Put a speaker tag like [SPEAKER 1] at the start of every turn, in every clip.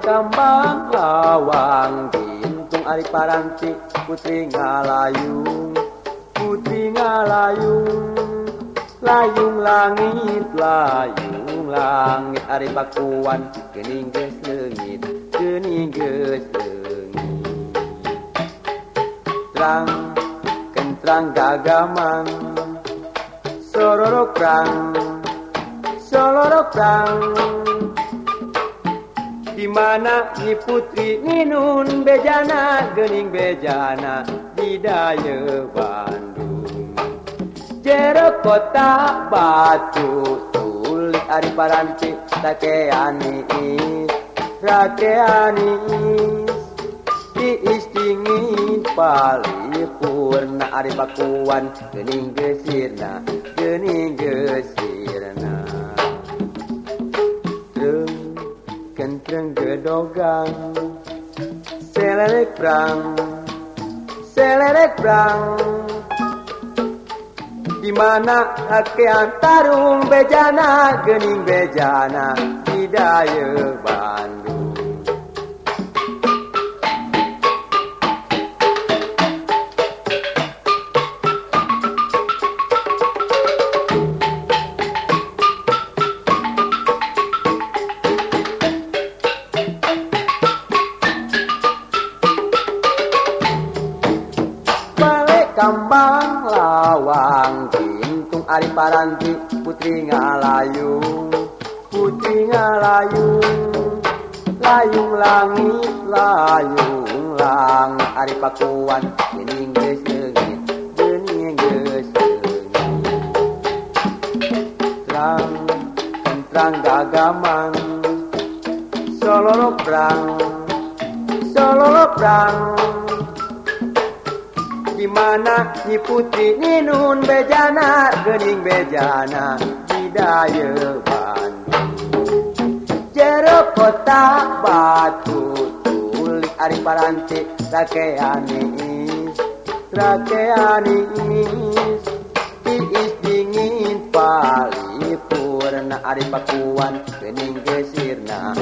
[SPEAKER 1] kambang lawang Gintung Ari Paranti Putri Ngalayung Putri Ngalayung Layung langit Layung langit. Ari Pakuan Kening geus leungit Kening geus leungit Kentrang Kentrang rang, Sororokrang Sororokrang di mana Ni putri Ninun bejana Gening bejana Didaya Bandung. Jero kota batu Tuli ari paranti Takeani Rakeani. Diis dingin palipurna Ari bakuan Gening gesirna Gening gesirna. Treng gedogan Selerek prang Selerek prang Di mana akean tarung bejana Gening bejana Hidayah Bandung kambang lawang gintung Ari Paranti Putri ngalayung Putri ngalayung layung langit layung langit Ari Pakuan gening geus leungit gening geus leungit terang kentrang gagaman sololo perang sololo perang di mana Nyi putri Ninun bejana Gening bejana Bidaya Bandung Jero kota batu Tulik ari paranti Rakeani is Rakeani is. Dingin Pali purna ari pakuan Gening gesirna.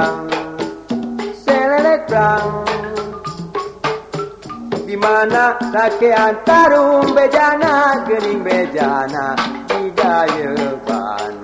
[SPEAKER 1] Brang Selele di mana laki antarum bejana gening bejana di daya pan